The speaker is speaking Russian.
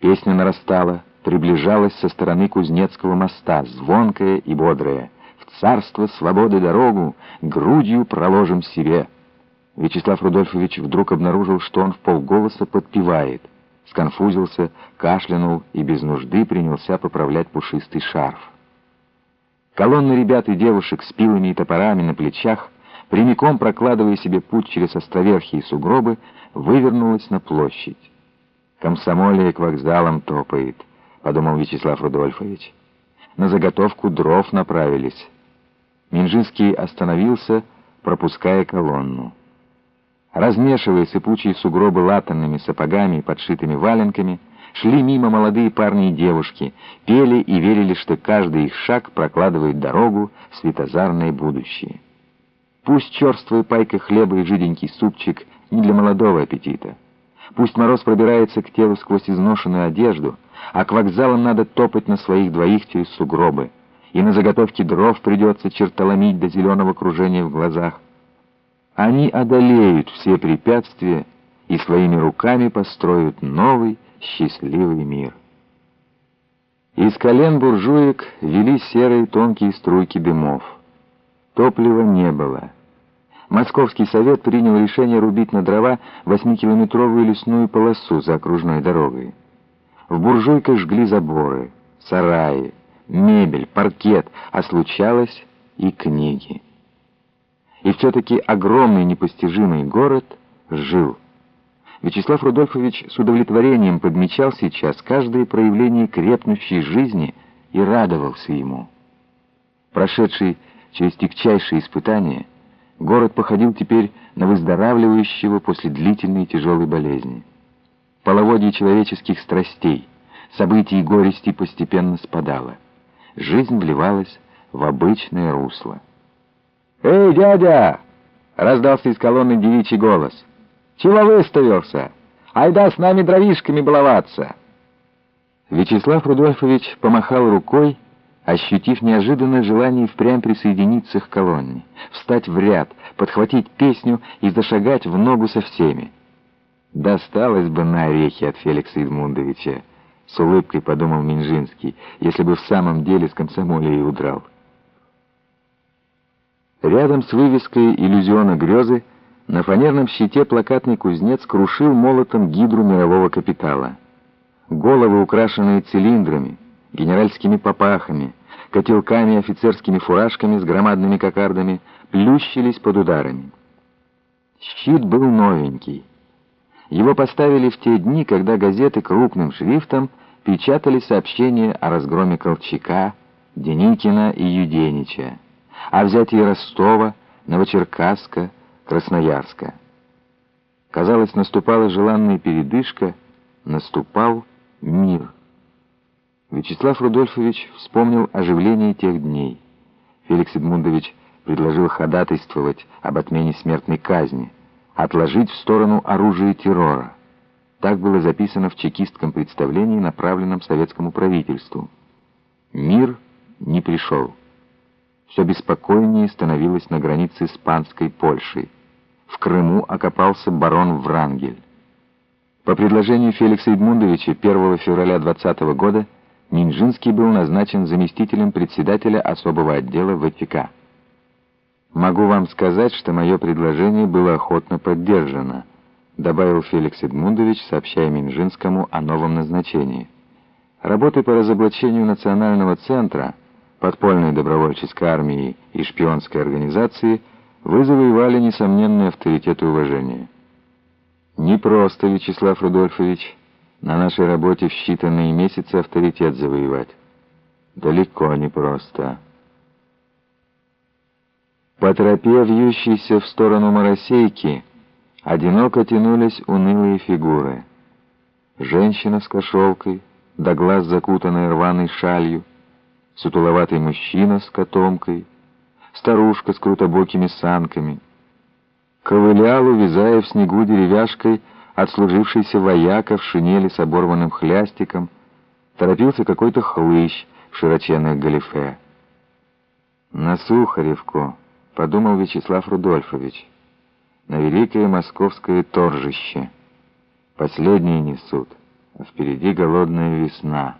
Песня нарастала, приближалась со стороны Кузнецкого моста, звонкая и бодрая. «В царство свободы дорогу грудью проложим себе». Вячеслав Рудольфович вдруг обнаружил, что он в полголоса подпевает. Сконфузился, кашлянул и без нужды принялся поправлять пушистый шарф. Колонны ребят и девушек с пилами и топорами на плечах, прямиком прокладывая себе путь через островерхи и сугробы, вывернулась на площадь. «Комсомолия к вокзалам топает», — подумал Вячеслав Рудольфович. На заготовку дров направились. Минжинский остановился, пропуская колонну. Размешивая сыпучие сугробы латанными сапогами и подшитыми валенками, шли мимо молодые парни и девушки, пели и верили, что каждый их шаг прокладывает дорогу в светозарное будущее. Пусть черствая пайка хлеба и жиденький супчик не для молодого аппетита. Пусть мороз пробирается к телу сквозь изношенную одежду, а к вокзалам надо топать на своих двоих через сугробы, и на заготовке дров придется чертоломить до зеленого кружения в глазах. Они одолеют все препятствия и своими руками построят новый счастливый мир. Из колен буржуек вели серые тонкие струйки дымов. Топлива не было. Московский совет принял решение рубить на дрова восьмикилометровую лесную полосу за окружной дорогой. В буржуйках жгли заборы, сараи, мебель, паркет, а случалось и книги. И все-таки огромный непостижимый город жил. Вячеслав Рудольфович с удовлетворением подмечал сейчас каждое проявление крепнущей жизни и радовался ему. Прошедший через тягчайшие испытания, город походил теперь на выздоравливающего после длительной тяжелой болезни. Половодье человеческих страстей, событий и горести постепенно спадало. Жизнь вливалась в обычное русло. «Эй, дядя!» — раздался из колонны девичий голос — чего выставился? Айда с нами дровишками баловаться!» Вячеслав Рудольфович помахал рукой, ощутив неожиданное желание впрямь присоединиться к колонне, встать в ряд, подхватить песню и зашагать в ногу со всеми. «Досталось бы на орехи от Феликса Эдмундовича», — с улыбкой подумал Минжинский, если бы в самом деле с комсомолией удрал. Рядом с вывеской «Иллюзиона грезы» На фанерном щите плакатный кузнец крушил молотом гидру мирового капитала. Головы, украшенные цилиндрами, генеральскими попахами, котелками и офицерскими фуражками с громадными кокардами, плющились под ударами. Щит был новенький. Его поставили в те дни, когда газеты крупным шрифтом печатали сообщения о разгроме Колчака, Деникина и Юденича, о взятии Ростова, Новочеркасска, Красноярска. Казалось, наступала желанная передышка, наступал мир. Вячеслав Рудольфович вспомнил оживление тех дней. Феликс Эдмундович предложил ходатайствовать об отмене смертной казни, отложить в сторону оружие террора. Так было записано в чекистском представлении, направленном советскому правительству. Мир не пришел. Все беспокойнее становилось на границе испанской Польшей в Крыму окопался барон Врангель. По предложению Феликса Эдмундовича 1 февраля 20 года Минжинский был назначен заместителем председателя особого отдела ВЧК. «Могу вам сказать, что мое предложение было охотно поддержано», добавил Феликс Эдмундович, сообщая Минжинскому о новом назначении. Работы по разоблачению национального центра, подпольной добровольческой армии и шпионской организации – вы завоевали несомненный авторитет и уважение. Не просто, Вячеслав Рудольфович, на нашей работе в считанные месяцы авторитет завоевать. Далеко не просто. По тропе, вьющейся в сторону Моросейки, одиноко тянулись унылые фигуры. Женщина с кошелкой, до глаз закутанная рваной шалью, сутуловатый мужчина с котомкой — старушка с крутобокими санками. Ковылял, увязая в снегу деревяшкой, отслужившийся вояка в шинели с оборванным хлястиком, торопился какой-то хлыщ в широченных галифе. «На Сухаревку», — подумал Вячеслав Рудольфович, — «на великое московское торжище. Последние несут, а впереди голодная весна.